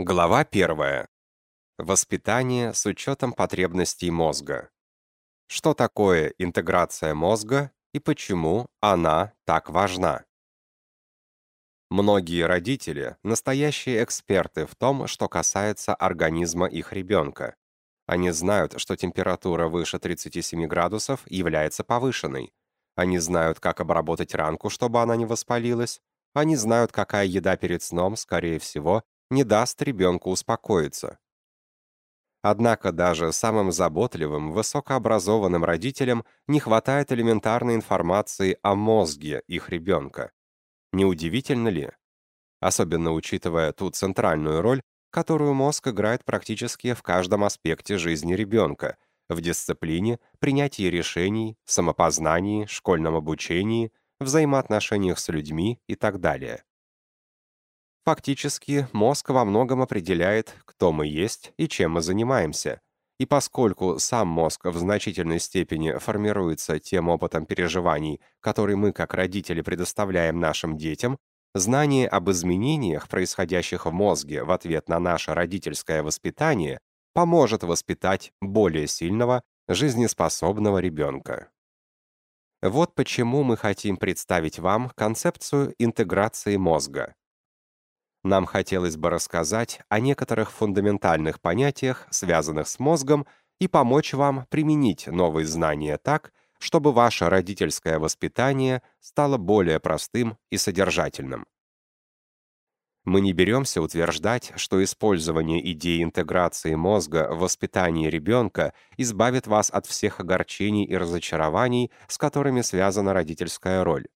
Глава 1. Воспитание с учетом потребностей мозга. Что такое интеграция мозга и почему она так важна? Многие родители – настоящие эксперты в том, что касается организма их ребенка. Они знают, что температура выше 37 градусов является повышенной. Они знают, как обработать ранку, чтобы она не воспалилась. Они знают, какая еда перед сном, скорее всего, не даст ребенку успокоиться. Однако даже самым заботливым, высокообразованным родителям не хватает элементарной информации о мозге их ребенка. Неудивительно ли? Особенно учитывая ту центральную роль, которую мозг играет практически в каждом аспекте жизни ребенка, в дисциплине, принятии решений, самопознании, школьном обучении, взаимоотношениях с людьми и так далее. Фактически, мозг во многом определяет, кто мы есть и чем мы занимаемся. И поскольку сам мозг в значительной степени формируется тем опытом переживаний, который мы как родители предоставляем нашим детям, знание об изменениях, происходящих в мозге в ответ на наше родительское воспитание, поможет воспитать более сильного, жизнеспособного ребенка. Вот почему мы хотим представить вам концепцию интеграции мозга. Нам хотелось бы рассказать о некоторых фундаментальных понятиях, связанных с мозгом, и помочь вам применить новые знания так, чтобы ваше родительское воспитание стало более простым и содержательным. Мы не беремся утверждать, что использование идеи интеграции мозга в воспитании ребенка избавит вас от всех огорчений и разочарований, с которыми связана родительская роль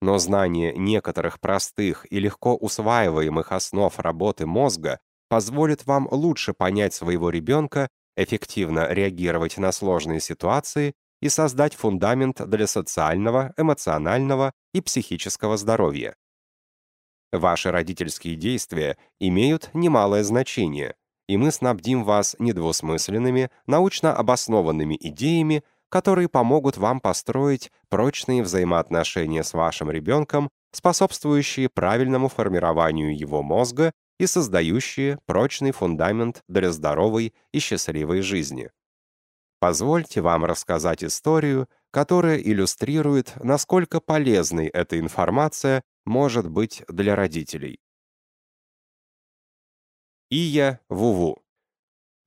но знание некоторых простых и легко усваиваемых основ работы мозга позволит вам лучше понять своего ребенка, эффективно реагировать на сложные ситуации и создать фундамент для социального, эмоционального и психического здоровья. Ваши родительские действия имеют немалое значение, и мы снабдим вас недвусмысленными, научно обоснованными идеями, которые помогут вам построить прочные взаимоотношения с вашим ребенком, способствующие правильному формированию его мозга и создающие прочный фундамент для здоровой и счастливой жизни. Позвольте вам рассказать историю, которая иллюстрирует, насколько полезной эта информация может быть для родителей. Ия Вуву.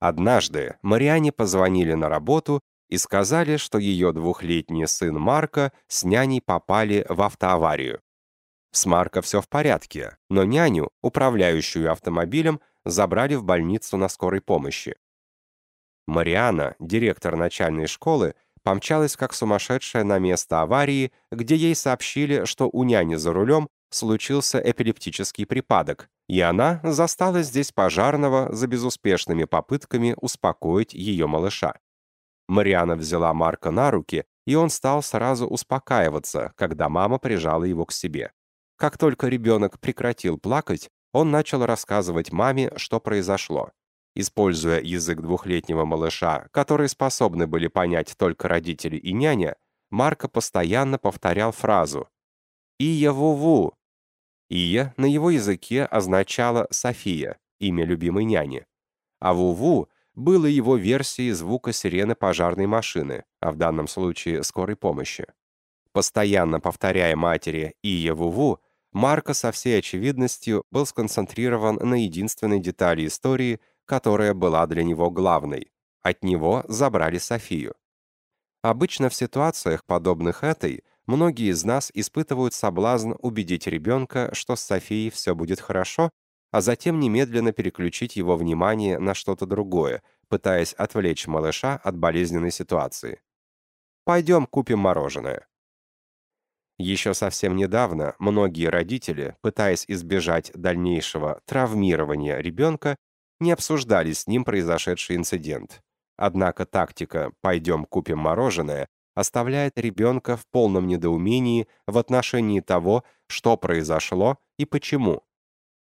Однажды Мариане позвонили на работу и сказали, что ее двухлетний сын Марка с няней попали в автоаварию. С Марко все в порядке, но няню, управляющую автомобилем, забрали в больницу на скорой помощи. Мариана, директор начальной школы, помчалась как сумасшедшая на место аварии, где ей сообщили, что у няни за рулем случился эпилептический припадок, и она застала здесь пожарного за безуспешными попытками успокоить ее малыша. Мариана взяла Марка на руки, и он стал сразу успокаиваться, когда мама прижала его к себе. Как только ребенок прекратил плакать, он начал рассказывать маме, что произошло. Используя язык двухлетнего малыша, который способны были понять только родители и няня, Марко постоянно повторял фразу «Ия Вуву». «Ия» на его языке означало «София», имя любимой няни. А «Вуву» было его версией звука сирены пожарной машины, а в данном случае скорой помощи. Постоянно повторяя матери «Ия Вуву», Марко со всей очевидностью был сконцентрирован на единственной детали истории, которая была для него главной. От него забрали Софию. Обычно в ситуациях, подобных этой, многие из нас испытывают соблазн убедить ребенка, что с Софией все будет хорошо, а затем немедленно переключить его внимание на что-то другое, пытаясь отвлечь малыша от болезненной ситуации. «Пойдем купим мороженое». Еще совсем недавно многие родители, пытаясь избежать дальнейшего травмирования ребенка, не обсуждали с ним произошедший инцидент. Однако тактика «пойдем купим мороженое» оставляет ребенка в полном недоумении в отношении того, что произошло и почему.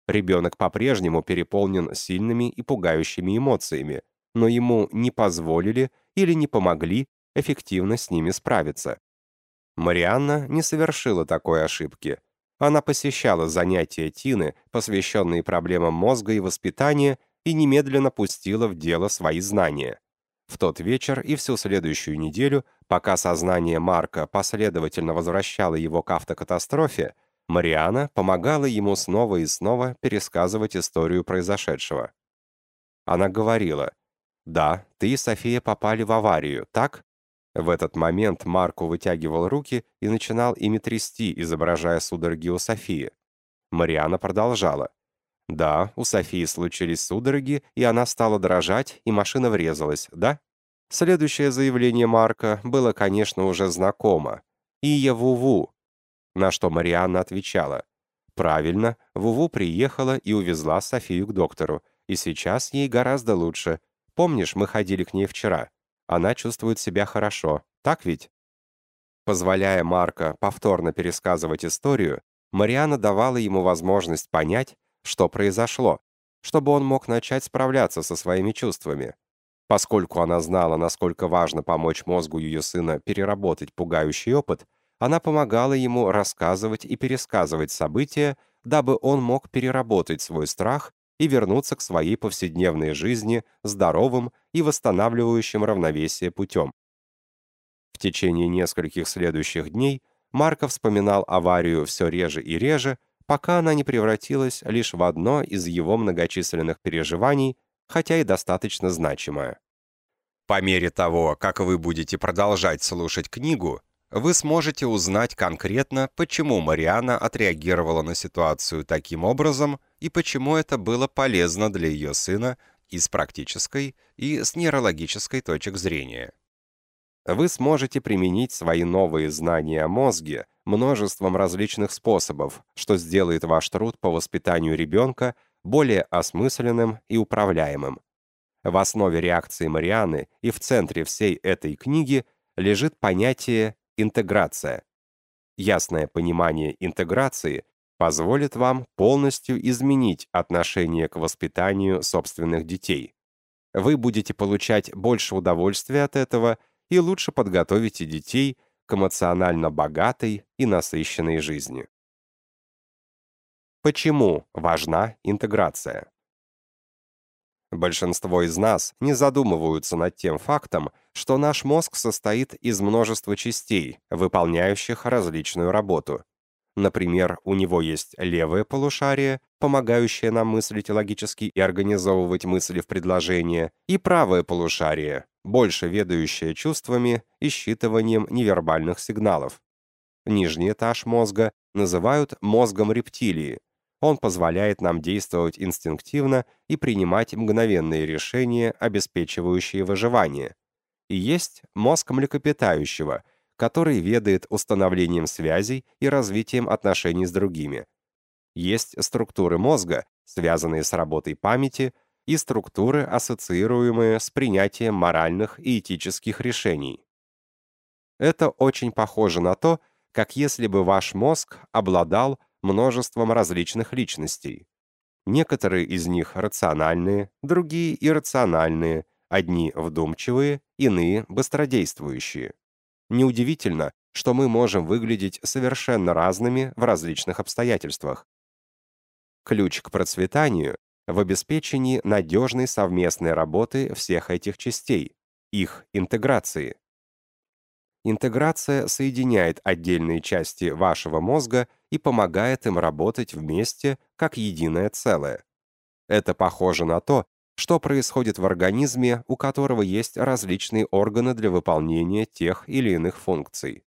Ребенок по-прежнему переполнен сильными и пугающими эмоциями, но ему не позволили или не помогли эффективно с ними справиться. Марианна не совершила такой ошибки. Она посещала занятия Тины, посвященные проблемам мозга и воспитания, и немедленно пустила в дело свои знания. В тот вечер и всю следующую неделю, пока сознание Марка последовательно возвращало его к автокатастрофе, Мариана помогала ему снова и снова пересказывать историю произошедшего. Она говорила, «Да, ты и София попали в аварию, так?» В этот момент Марко вытягивал руки и начинал ими трясти, изображая судороги у Софии. Мариана продолжала. «Да, у Софии случились судороги, и она стала дрожать, и машина врезалась, да?» Следующее заявление Марка было, конечно, уже знакомо. «Ия Вуву», на что Марианна отвечала. «Правильно, Вуву приехала и увезла Софию к доктору, и сейчас ей гораздо лучше. Помнишь, мы ходили к ней вчера? Она чувствует себя хорошо, так ведь?» Позволяя Марка повторно пересказывать историю, Марианна давала ему возможность понять, что произошло, чтобы он мог начать справляться со своими чувствами. Поскольку она знала, насколько важно помочь мозгу ее сына переработать пугающий опыт, она помогала ему рассказывать и пересказывать события, дабы он мог переработать свой страх и вернуться к своей повседневной жизни здоровым и восстанавливающим равновесие путем. В течение нескольких следующих дней Марков вспоминал аварию все реже и реже, пока она не превратилась лишь в одно из его многочисленных переживаний, хотя и достаточно значимое. По мере того, как вы будете продолжать слушать книгу, вы сможете узнать конкретно, почему Мариана отреагировала на ситуацию таким образом и почему это было полезно для ее сына и с практической, и с нейрологической точек зрения. Вы сможете применить свои новые знания о мозге множеством различных способов, что сделает ваш труд по воспитанию ребенка более осмысленным и управляемым. В основе реакции Марианы и в центре всей этой книги лежит понятие интеграция. Ясное понимание интеграции позволит вам полностью изменить отношение к воспитанию собственных детей. Вы будете получать больше удовольствия от этого и лучше подготовите детей к эмоционально богатой и насыщенной жизни. Почему важна интеграция? Большинство из нас не задумываются над тем фактом, что наш мозг состоит из множества частей, выполняющих различную работу. Например, у него есть левое полушарие, помогающее нам мыслить логически и организовывать мысли в предложения, и правое полушарие, больше ведающее чувствами и считыванием невербальных сигналов. Нижний этаж мозга называют мозгом рептилии. Он позволяет нам действовать инстинктивно и принимать мгновенные решения, обеспечивающие выживание. И есть мозг млекопитающего – который ведает установлением связей и развитием отношений с другими. Есть структуры мозга, связанные с работой памяти, и структуры, ассоциируемые с принятием моральных и этических решений. Это очень похоже на то, как если бы ваш мозг обладал множеством различных личностей. Некоторые из них рациональные, другие иррациональные, одни вдумчивые, иные быстродействующие. Неудивительно, что мы можем выглядеть совершенно разными в различных обстоятельствах. Ключ к процветанию в обеспечении надежной совместной работы всех этих частей, их интеграции. Интеграция соединяет отдельные части вашего мозга и помогает им работать вместе как единое целое. Это похоже на то, что происходит в организме, у которого есть различные органы для выполнения тех или иных функций.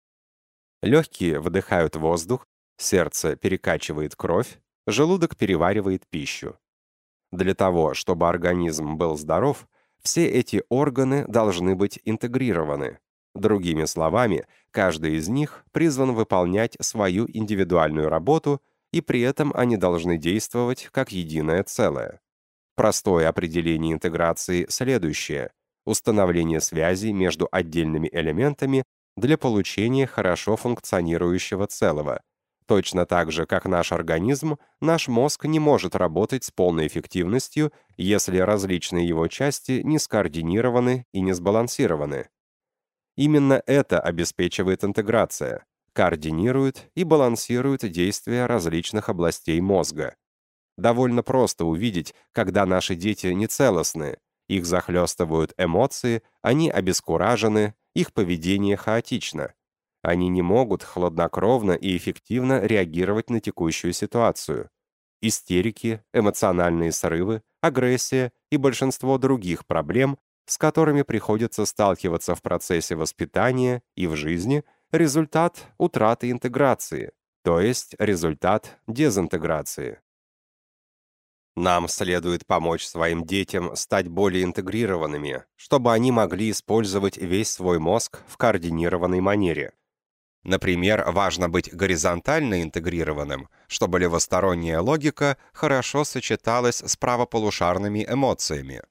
Легкие вдыхают воздух, сердце перекачивает кровь, желудок переваривает пищу. Для того, чтобы организм был здоров, все эти органы должны быть интегрированы. Другими словами, каждый из них призван выполнять свою индивидуальную работу, и при этом они должны действовать как единое целое. Простое определение интеграции следующее. Установление связей между отдельными элементами для получения хорошо функционирующего целого. Точно так же, как наш организм, наш мозг не может работать с полной эффективностью, если различные его части не скоординированы и не сбалансированы. Именно это обеспечивает интеграция. координирует и балансирует действия различных областей мозга. Довольно просто увидеть, когда наши дети нецелостны, их захлестывают эмоции, они обескуражены, их поведение хаотично. Они не могут хладнокровно и эффективно реагировать на текущую ситуацию. Истерики, эмоциональные срывы, агрессия и большинство других проблем, с которыми приходится сталкиваться в процессе воспитания и в жизни, результат утраты интеграции, то есть результат дезинтеграции. Нам следует помочь своим детям стать более интегрированными, чтобы они могли использовать весь свой мозг в координированной манере. Например, важно быть горизонтально интегрированным, чтобы левосторонняя логика хорошо сочеталась с правополушарными эмоциями.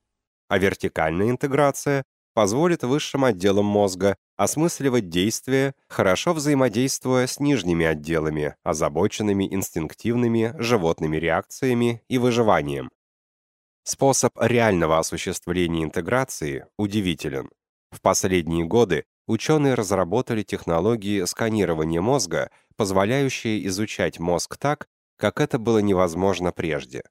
А вертикальная интеграция позволит высшим отделам мозга осмысливать действия, хорошо взаимодействуя с нижними отделами, озабоченными инстинктивными животными реакциями и выживанием. Способ реального осуществления интеграции удивителен. В последние годы ученые разработали технологии сканирования мозга, позволяющие изучать мозг так, как это было невозможно прежде.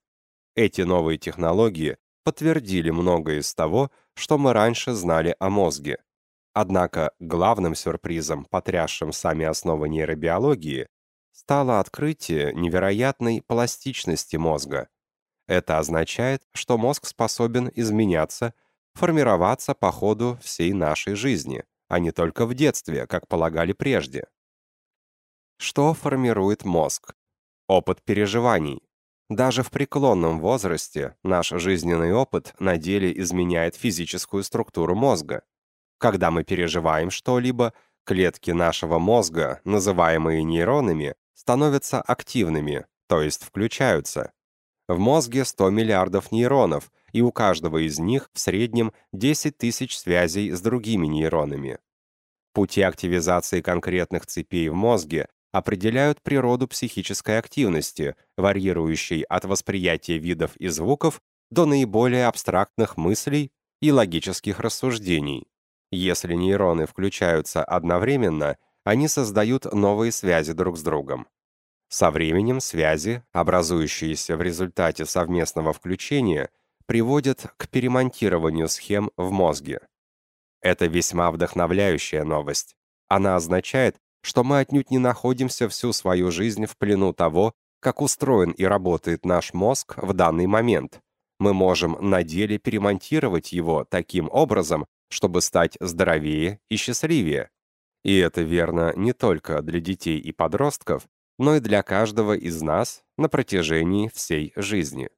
Эти новые технологии подтвердили многое из того, что мы раньше знали о мозге. Однако главным сюрпризом, потрясшим сами основы нейробиологии, стало открытие невероятной пластичности мозга. Это означает, что мозг способен изменяться, формироваться по ходу всей нашей жизни, а не только в детстве, как полагали прежде. Что формирует мозг? Опыт переживаний, даже в преклонном возрасте наш жизненный опыт на деле изменяет физическую структуру мозга. Когда мы переживаем что-либо, клетки нашего мозга, называемые нейронами, становятся активными, то есть включаются. В мозге 100 миллиардов нейронов, и у каждого из них в среднем 10 тысяч связей с другими нейронами. Пути активизации конкретных цепей в мозге определяют природу психической активности, варьирующей от восприятия видов и звуков до наиболее абстрактных мыслей и логических рассуждений. Если нейроны включаются одновременно, они создают новые связи друг с другом. Со временем связи, образующиеся в результате совместного включения, приводят к перемонтированию схем в мозге. Это весьма вдохновляющая новость. Она означает, что мы отнюдь не находимся всю свою жизнь в плену того, как устроен и работает наш мозг в данный момент. Мы можем на деле перемонтировать его таким образом, чтобы стать здоровее и счастливее. И это верно не только для детей и подростков, но и для каждого из нас на протяжении всей жизни.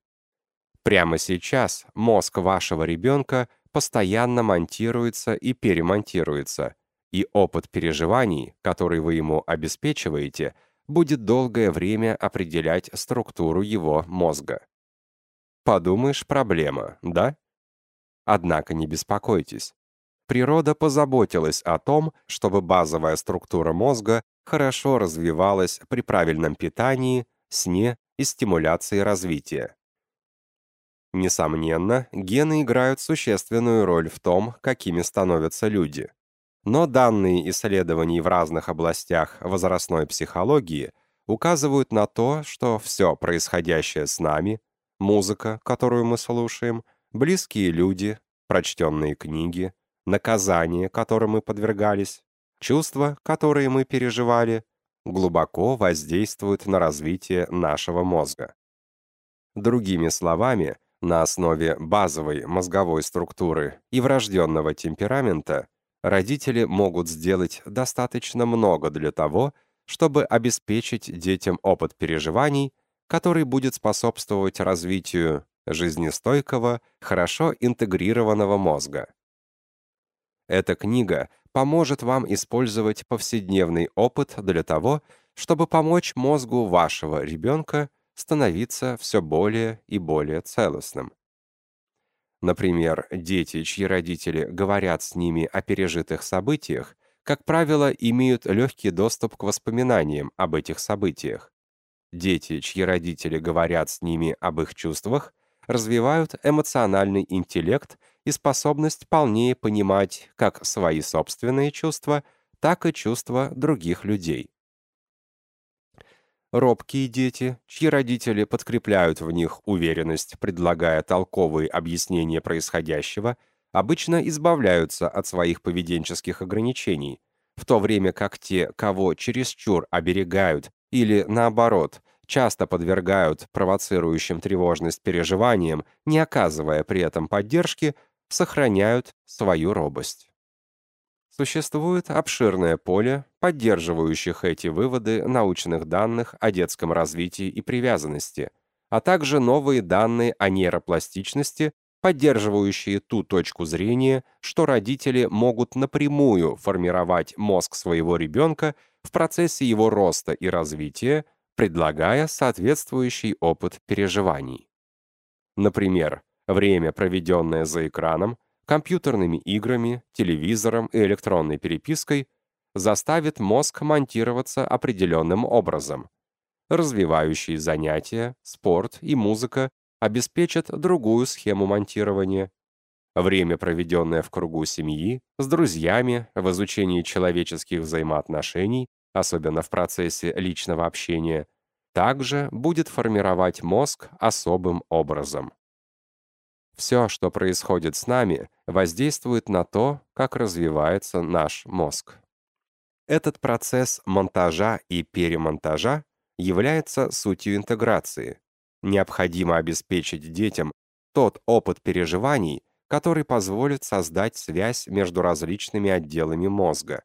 Прямо сейчас мозг вашего ребенка постоянно монтируется и перемонтируется – и опыт переживаний, который вы ему обеспечиваете, будет долгое время определять структуру его мозга. Подумаешь, проблема, да? Однако не беспокойтесь. Природа позаботилась о том, чтобы базовая структура мозга хорошо развивалась при правильном питании, сне и стимуляции развития. Несомненно, гены играют существенную роль в том, какими становятся люди. Но данные исследований в разных областях возрастной психологии указывают на то, что все происходящее с нами, музыка, которую мы слушаем, близкие люди, прочтенные книги, наказания, которым мы подвергались, чувства, которые мы переживали, глубоко воздействуют на развитие нашего мозга. Другими словами, на основе базовой мозговой структуры и врожденного темперамента родители могут сделать достаточно много для того, чтобы обеспечить детям опыт переживаний, который будет способствовать развитию жизнестойкого, хорошо интегрированного мозга. Эта книга поможет вам использовать повседневный опыт для того, чтобы помочь мозгу вашего ребенка становиться все более и более целостным. Например, дети, чьи родители говорят с ними о пережитых событиях, как правило, имеют легкий доступ к воспоминаниям об этих событиях. Дети, чьи родители говорят с ними об их чувствах, развивают эмоциональный интеллект и способность полнее понимать как свои собственные чувства, так и чувства других людей. Робкие дети, чьи родители подкрепляют в них уверенность, предлагая толковые объяснения происходящего, обычно избавляются от своих поведенческих ограничений, в то время как те, кого чересчур оберегают или, наоборот, часто подвергают провоцирующим тревожность переживаниям, не оказывая при этом поддержки, сохраняют свою робость. Существует обширное поле поддерживающих эти выводы научных данных о детском развитии и привязанности, а также новые данные о нейропластичности, поддерживающие ту точку зрения, что родители могут напрямую формировать мозг своего ребенка в процессе его роста и развития, предлагая соответствующий опыт переживаний. Например, время, проведенное за экраном, компьютерными играми, телевизором и электронной перепиской заставит мозг монтироваться определенным образом. Развивающие занятия, спорт и музыка обеспечат другую схему монтирования. Время, проведенное в кругу семьи, с друзьями, в изучении человеческих взаимоотношений, особенно в процессе личного общения, также будет формировать мозг особым образом. Все, что происходит с нами, воздействует на то, как развивается наш мозг. Этот процесс монтажа и перемонтажа является сутью интеграции. Необходимо обеспечить детям тот опыт переживаний, который позволит создать связь между различными отделами мозга.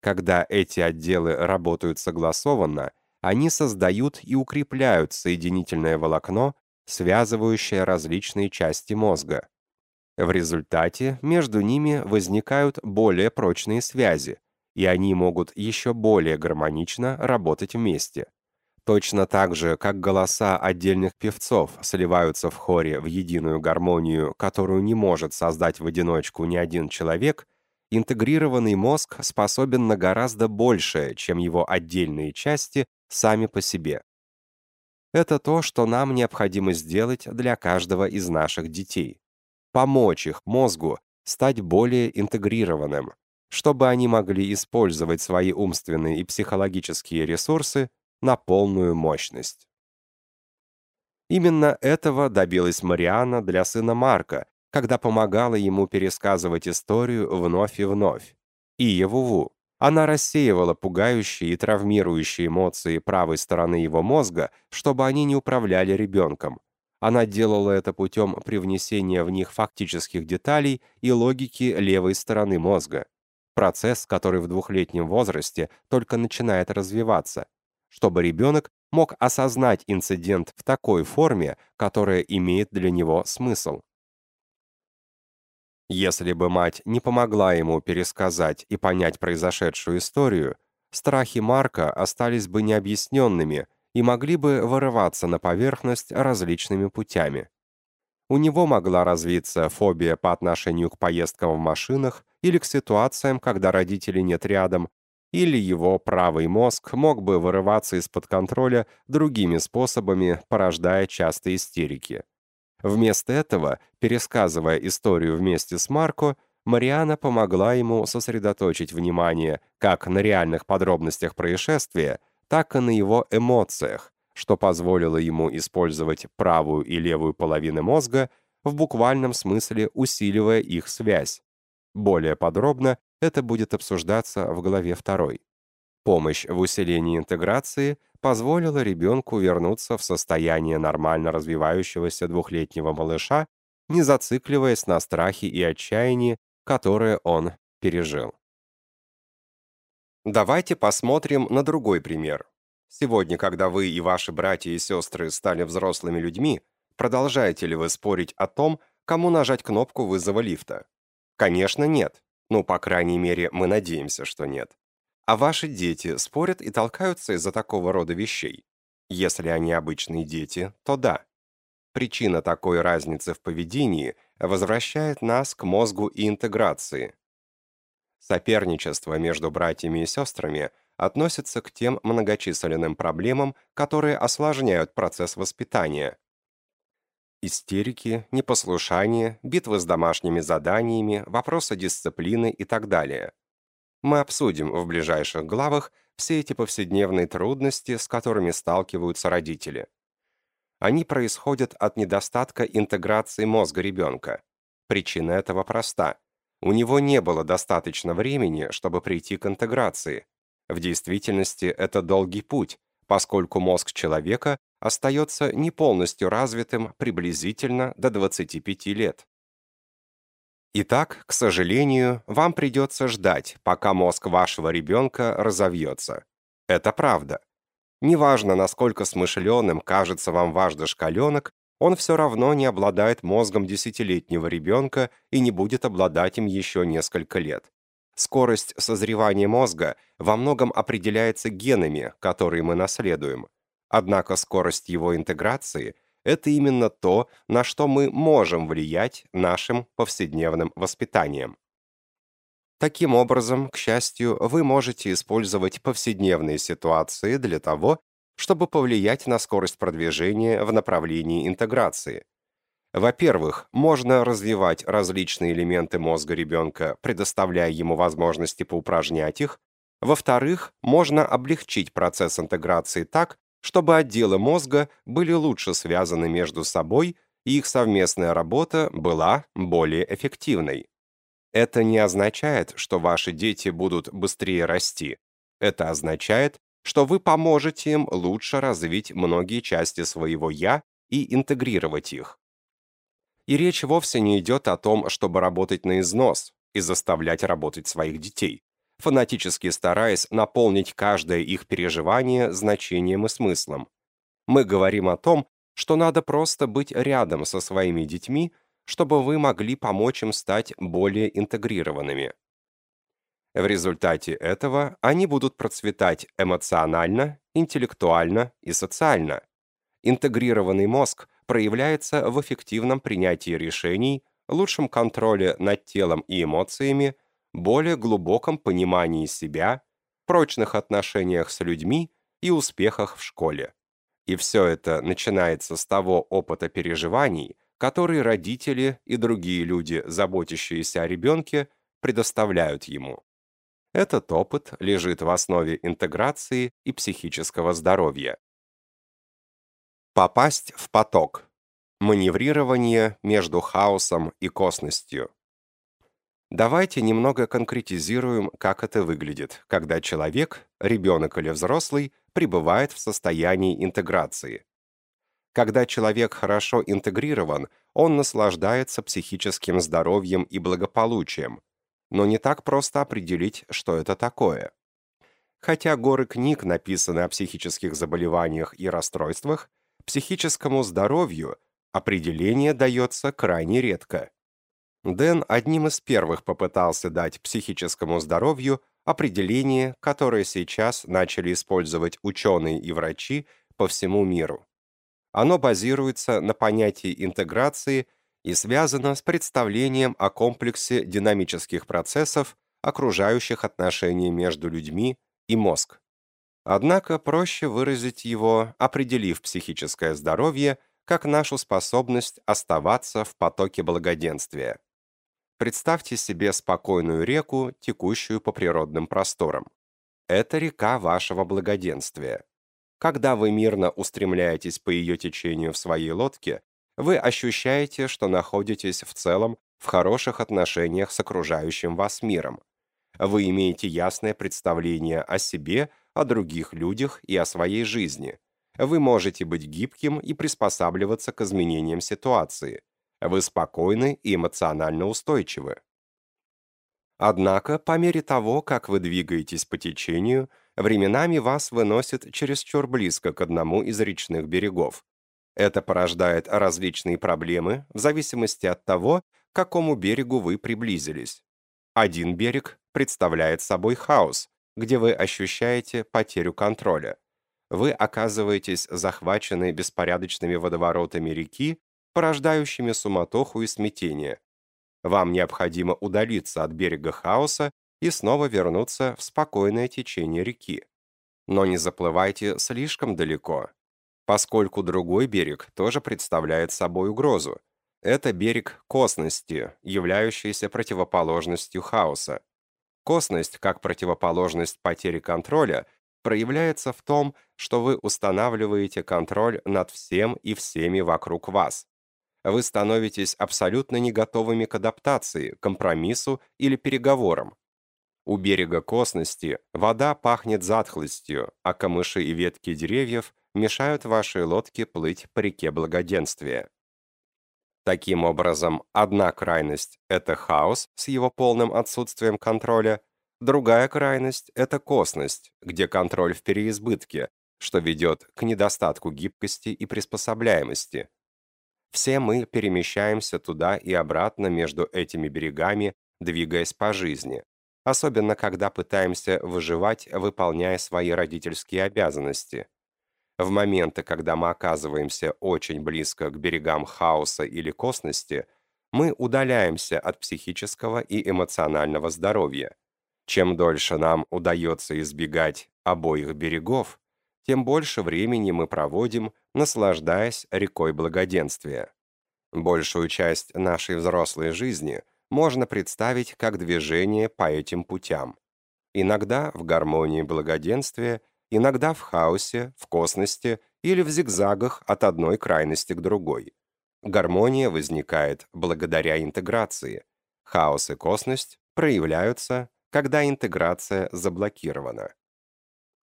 Когда эти отделы работают согласованно, они создают и укрепляют соединительное волокно, связывающее различные части мозга. В результате между ними возникают более прочные связи, и они могут еще более гармонично работать вместе. Точно так же, как голоса отдельных певцов сливаются в хоре в единую гармонию, которую не может создать в одиночку ни один человек, интегрированный мозг способен на гораздо большее, чем его отдельные части сами по себе. Это то, что нам необходимо сделать для каждого из наших детей. Помочь их мозгу стать более интегрированным, чтобы они могли использовать свои умственные и психологические ресурсы на полную мощность. Именно этого добилась Марианна для сына Марка, когда помогала ему пересказывать историю вновь и вновь. И Евуву. Она рассеивала пугающие и травмирующие эмоции правой стороны его мозга, чтобы они не управляли ребенком. Она делала это путем привнесения в них фактических деталей и логики левой стороны мозга. Процесс, который в двухлетнем возрасте только начинает развиваться, чтобы ребенок мог осознать инцидент в такой форме, которая имеет для него смысл. Если бы мать не помогла ему пересказать и понять произошедшую историю, страхи Марка остались бы необъясненными и могли бы вырываться на поверхность различными путями. У него могла развиться фобия по отношению к поездкам в машинах или к ситуациям, когда родителей нет рядом, или его правый мозг мог бы вырываться из-под контроля другими способами, порождая частые истерики. Вместо этого, пересказывая историю вместе с Марко, Мариана помогла ему сосредоточить внимание как на реальных подробностях происшествия, так и на его эмоциях, что позволило ему использовать правую и левую половины мозга, в буквальном смысле усиливая их связь. Более подробно это будет обсуждаться в главе 2. Помощь в усилении интеграции позволила ребенку вернуться в состояние нормально развивающегося двухлетнего малыша, не зацикливаясь на страхе и отчаянии, которые он пережил. Давайте посмотрим на другой пример. Сегодня, когда вы и ваши братья и сестры стали взрослыми людьми, продолжаете ли вы спорить о том, кому нажать кнопку вызова лифта? Конечно, нет. Ну, по крайней мере, мы надеемся, что нет. А ваши дети спорят и толкаются из-за такого рода вещей? Если они обычные дети, то да. Причина такой разницы в поведении возвращает нас к мозгу и интеграции. Соперничество между братьями и сестрами относится к тем многочисленным проблемам, которые осложняют процесс воспитания. Истерики, непослушание, битвы с домашними заданиями, вопросы дисциплины и так далее – Мы обсудим в ближайших главах все эти повседневные трудности, с которыми сталкиваются родители. Они происходят от недостатка интеграции мозга ребенка. Причина этого проста. У него не было достаточно времени, чтобы прийти к интеграции. В действительности это долгий путь, поскольку мозг человека остается не полностью развитым приблизительно до 25 лет. Итак, к сожалению, вам придется ждать, пока мозг вашего ребенка разовьется. Это правда. Неважно, насколько смышленым кажется вам ваш дошкаленок, он все равно не обладает мозгом десятилетнего ребенка и не будет обладать им еще несколько лет. Скорость созревания мозга во многом определяется генами, которые мы наследуем. Однако скорость его интеграции – это именно то, на что мы можем влиять нашим повседневным воспитанием. Таким образом, к счастью, вы можете использовать повседневные ситуации для того, чтобы повлиять на скорость продвижения в направлении интеграции. Во-первых, можно развивать различные элементы мозга ребенка, предоставляя ему возможности поупражнять их. Во-вторых, можно облегчить процесс интеграции так, чтобы отделы мозга были лучше связаны между собой и их совместная работа была более эффективной. Это не означает, что ваши дети будут быстрее расти. Это означает, что вы поможете им лучше развить многие части своего «я» и интегрировать их. И речь вовсе не идет о том, чтобы работать на износ и заставлять работать своих детей, фанатически стараясь наполнить каждое их переживание значением и смыслом. Мы говорим о том, что надо просто быть рядом со своими детьми, чтобы вы могли помочь им стать более интегрированными. В результате этого они будут процветать эмоционально, интеллектуально и социально. Интегрированный мозг проявляется в эффективном принятии решений, лучшем контроле над телом и эмоциями, более глубоком понимании себя, прочных отношениях с людьми и успехах в школе. И все это начинается с того опыта переживаний, который родители и другие люди, заботящиеся о ребенке, предоставляют ему. Этот опыт лежит в основе интеграции и психического здоровья. Попасть в поток. Маневрирование между хаосом и косностью. Давайте немного конкретизируем, как это выглядит, когда человек, ребенок или взрослый, пребывает в состоянии интеграции. Когда человек хорошо интегрирован, он наслаждается психическим здоровьем и благополучием, но не так просто определить, что это такое. Хотя горы книг написаны о психических заболеваниях и расстройствах, Психическому здоровью определение дается крайне редко. Дэн одним из первых попытался дать психическому здоровью определение, которое сейчас начали использовать ученые и врачи по всему миру. Оно базируется на понятии интеграции и связано с представлением о комплексе динамических процессов, окружающих отношения между людьми и мозг. Однако проще выразить его, определив психическое здоровье как нашу способность оставаться в потоке благоденствия. Представьте себе спокойную реку, текущую по природным просторам. Это река вашего благоденствия. Когда вы мирно устремляетесь по ее течению в своей лодке, вы ощущаете, что находитесь в целом в хороших отношениях с окружающим вас миром. Вы имеете ясное представление о себе, о других людях и о своей жизни. Вы можете быть гибким и приспосабливаться к изменениям ситуации. Вы спокойны и эмоционально устойчивы. Однако, по мере того, как вы двигаетесь по течению, временами вас выносит чересчур близко к одному из речных берегов. Это порождает различные проблемы в зависимости от того, к какому берегу вы приблизились. Один берег представляет собой хаос, где вы ощущаете потерю контроля. Вы оказываетесь захвачены беспорядочными водоворотами реки, порождающими суматоху и смятение. Вам необходимо удалиться от берега хаоса и снова вернуться в спокойное течение реки. Но не заплывайте слишком далеко, поскольку другой берег тоже представляет собой угрозу. Это берег косности, являющийся противоположностью хаоса. Косность, как противоположность потери контроля, проявляется в том, что вы устанавливаете контроль над всем и всеми вокруг вас. Вы становитесь абсолютно не готовыми к адаптации, компромиссу или переговорам. У берега косности вода пахнет затхлостью, а камыши и ветки деревьев мешают вашей лодке плыть по реке благоденствия. Таким образом, одна крайность – это хаос с его полным отсутствием контроля, другая крайность – это косность, где контроль в переизбытке, что ведет к недостатку гибкости и приспособляемости. Все мы перемещаемся туда и обратно между этими берегами, двигаясь по жизни, особенно когда пытаемся выживать, выполняя свои родительские обязанности. В моменты, когда мы оказываемся очень близко к берегам хаоса или косности, мы удаляемся от психического и эмоционального здоровья. Чем дольше нам удается избегать обоих берегов, тем больше времени мы проводим, наслаждаясь рекой благоденствия. Большую часть нашей взрослой жизни – можно представить как движение по этим путям. Иногда в гармонии благоденствия, иногда в хаосе, в косности или в зигзагах от одной крайности к другой. Гармония возникает благодаря интеграции. Хаос и косность проявляются, когда интеграция заблокирована.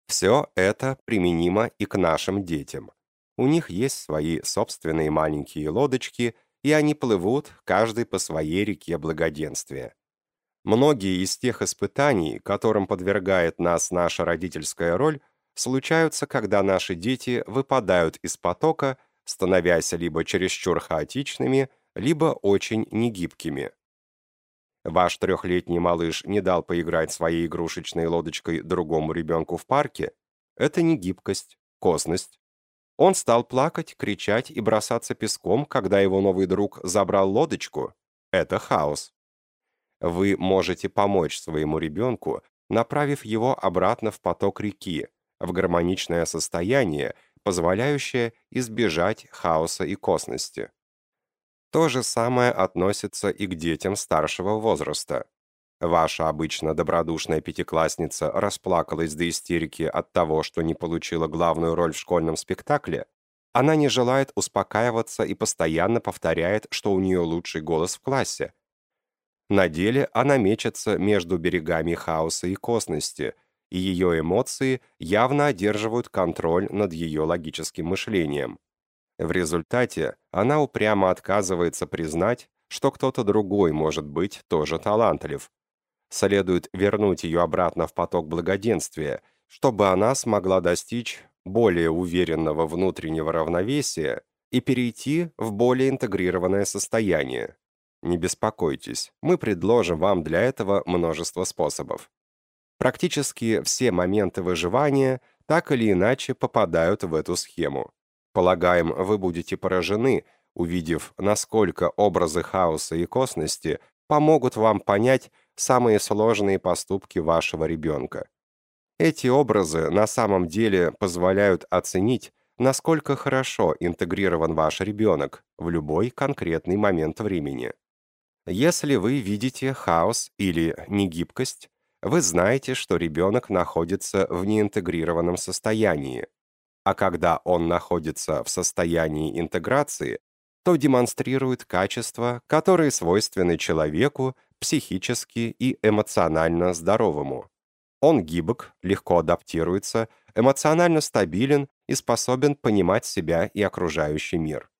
Все это применимо и к нашим детям. У них есть свои собственные маленькие лодочки – и они плывут, каждый по своей реке благоденствия. Многие из тех испытаний, которым подвергает нас наша родительская роль, случаются, когда наши дети выпадают из потока, становясь либо чересчур хаотичными, либо очень негибкими. Ваш трехлетний малыш не дал поиграть своей игрушечной лодочкой другому ребенку в парке? Это не гибкость, косность, он стал плакать, кричать и бросаться песком, когда его новый друг забрал лодочку. Это хаос. Вы можете помочь своему ребенку, направив его обратно в поток реки, в гармоничное состояние, позволяющее избежать хаоса и косности. То же самое относится и к детям старшего возраста. Ваша обычно добродушная пятиклассница расплакалась до истерики от того, что не получила главную роль в школьном спектакле. Она не желает успокаиваться и постоянно повторяет, что у нее лучший голос в классе. На деле она мечется между берегами хаоса и косности, и ее эмоции явно одерживают контроль над ее логическим мышлением. В результате она упрямо отказывается признать, что кто-то другой может быть тоже талантлив, Следует вернуть ее обратно в поток благоденствия, чтобы она смогла достичь более уверенного внутреннего равновесия и перейти в более интегрированное состояние. Не беспокойтесь, мы предложим вам для этого множество способов. Практически все моменты выживания так или иначе попадают в эту схему. Полагаем, вы будете поражены, увидев, насколько образы хаоса и косности помогут вам понять, самые сложные поступки вашего ребенка. Эти образы на самом деле позволяют оценить, насколько хорошо интегрирован ваш ребенок в любой конкретный момент времени. Если вы видите хаос или негибкость, вы знаете, что ребенок находится в неинтегрированном состоянии. А когда он находится в состоянии интеграции, то демонстрирует качества, которые свойственны человеку психически и эмоционально здоровому. Он гибок, легко адаптируется, эмоционально стабилен и способен понимать себя и окружающий мир.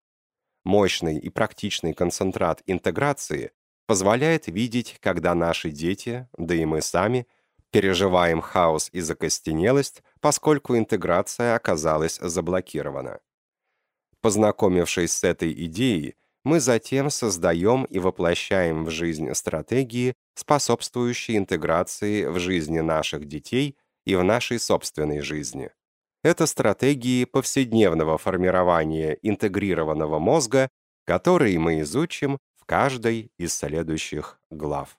Мощный и практичный концентрат интеграции позволяет видеть, когда наши дети, да и мы сами, переживаем хаос и закостенелость, поскольку интеграция оказалась заблокирована. Познакомившись с этой идеей, мы затем создаем и воплощаем в жизнь стратегии, способствующие интеграции в жизни наших детей и в нашей собственной жизни. Это стратегии повседневного формирования интегрированного мозга, которые мы изучим в каждой из следующих глав.